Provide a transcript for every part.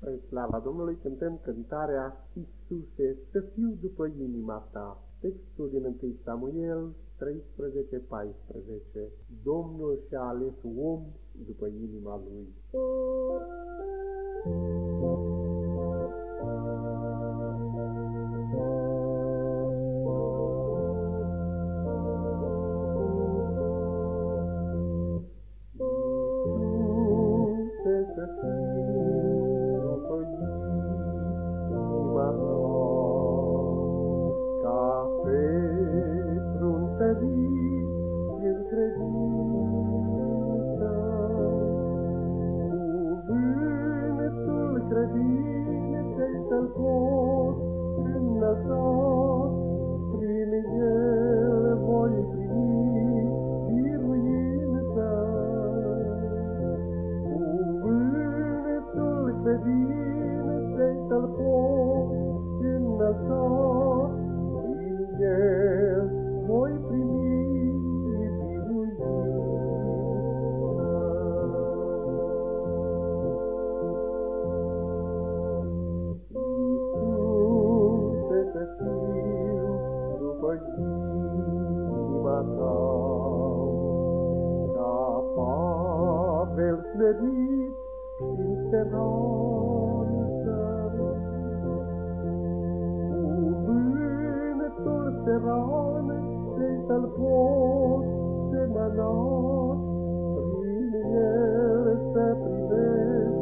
În slava Domnului cântăm cântarea Iisuse, să fiu după inima ta. Textul din 1 Samuel 13-14 Domnul și-a ales om după inima lui. Să credinței să-l pot înălța, prin el voi primi biruință. Cuvântul credinței să-l pot înălța, inima ta, ca Pavel smerit și în speranță. Cuvântul seran să-l pot semăna, prin el să primesc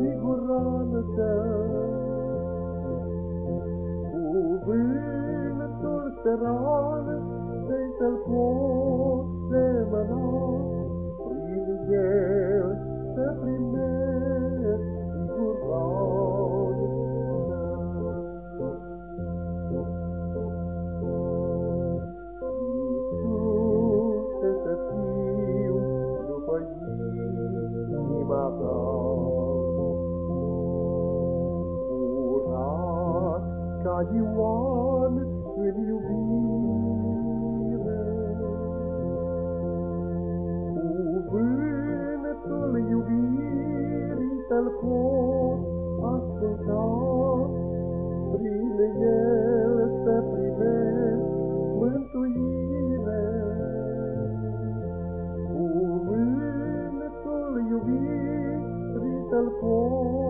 siguranță. Cuvântul seran să-l pot semăna, prin el să primesc Iisuse, să fiu după inima ta. Curat ca Ioan în iubire, Cuvântul iubirii să-l pot asculta, prin el să primesc mântuire. Cuvântul iubirii să-l pot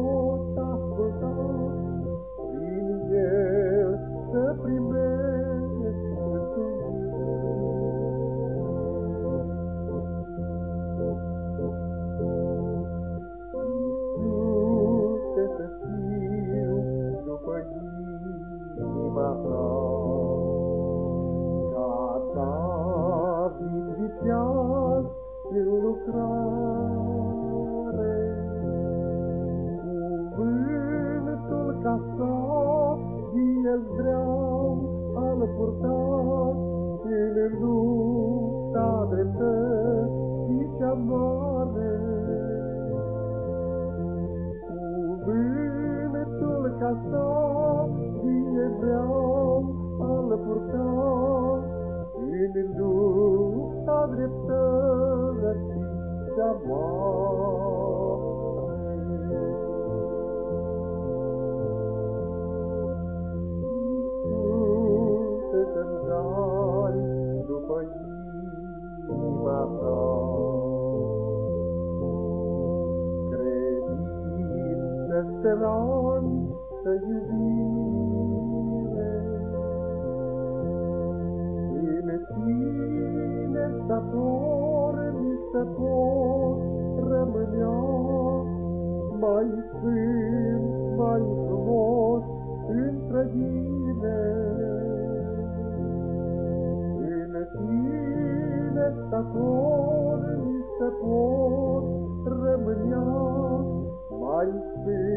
Cuvântul ca sabie vreau al purta în lupta dreptății cea mare. Cuvântul ca sabie vreau al purta în lupta dreptății cea Iisuse, speranță, iubire, în tine, stator, mi se pot rămânea mai sfânt, mai frumos, în trăire. În tine, stator, mi se pot rămânea mai sfânt,